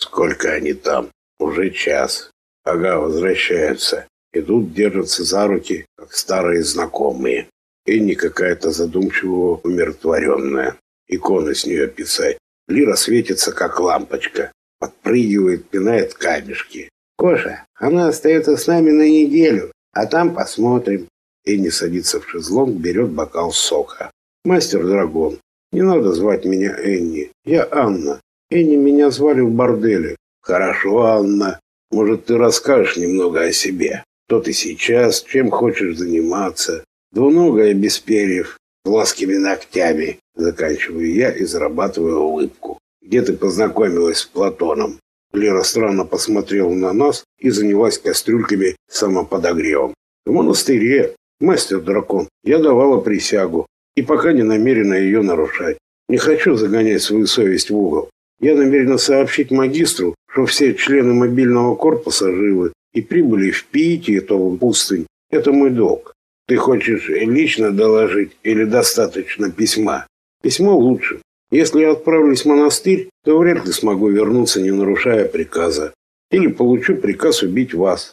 Сколько они там? Уже час. Ага, возвращаются. Идут, держатся за руки, как старые знакомые. Энни какая-то задумчиво умиротворенная. Иконы с нее писать. Лира светится, как лампочка. Подпрыгивает, пинает камешки. «Коша, она остается с нами на неделю, а там посмотрим». Энни садится в шезлонг, берет бокал сока. «Мастер Драгон, не надо звать меня Энни. Я Анна. Энни меня звали в борделе». «Хорошо, Анна. Может, ты расскажешь немного о себе? Кто ты сейчас, чем хочешь заниматься?» Двуногая без перьев, плоскими ногтями. Заканчиваю я и зарабатываю улыбку. Где ты познакомилась с Платоном? Лера странно посмотрела на нас и занялась кастрюльками самоподогревом. В монастыре, мастер-дракон, я давала присягу и пока не намерена ее нарушать. Не хочу загонять свою совесть в угол. Я намерена сообщить магистру, что все члены мобильного корпуса живы и прибыли в Пиити, это пустынь. Это мой долг. Ты хочешь лично доложить или достаточно письма? Письмо лучше. Если я отправлюсь в монастырь, то вряд ли смогу вернуться, не нарушая приказа. Или получу приказ убить вас.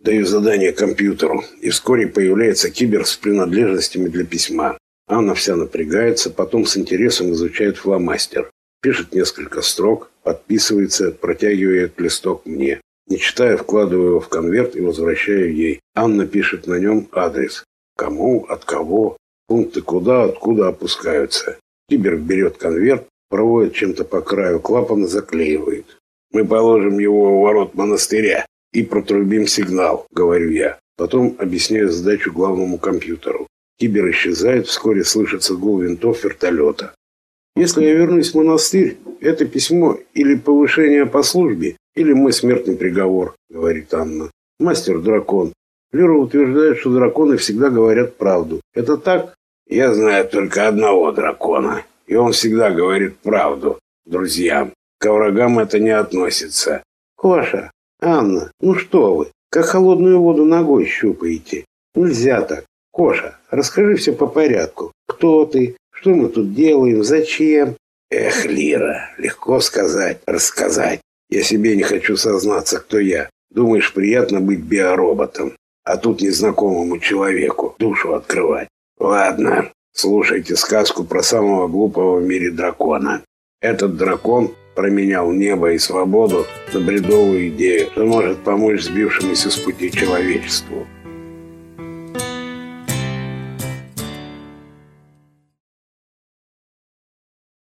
Даю задание компьютеру, и вскоре появляется кибер с принадлежностями для письма. Анна вся напрягается, потом с интересом изучает фломастер. Пишет несколько строк, подписывается, протягивает листок мне. Не читая, вкладываю его в конверт и возвращаю ей. Анна пишет на нем адрес. Кому, от кого, пункты куда, откуда опускаются. Кибер берет конверт, проводит чем-то по краю клапана, заклеивает. Мы положим его у ворот монастыря и протрубим сигнал, говорю я. Потом объясняю задачу главному компьютеру. Кибер исчезает, вскоре слышится гул винтов вертолета. Если я вернусь в монастырь, это письмо или повышение по службе, или мой смертный приговор, говорит Анна. Мастер-дракон, Лера утверждает, что драконы всегда говорят правду. Это так? Я знаю только одного дракона, и он всегда говорит правду друзьям. К врагам это не относится. Коша, Анна, ну что вы, как холодную воду ногой щупаете. Нельзя так. Коша, расскажи все по порядку. Кто ты? Что мы тут делаем? Зачем? Эх, Лира, легко сказать, рассказать. Я себе не хочу сознаться, кто я. Думаешь, приятно быть биороботом а тут незнакомому человеку душу открывать. Ладно, слушайте сказку про самого глупого в мире дракона. Этот дракон променял небо и свободу на бредовую идею, что может помочь сбившемуся с пути человечеству.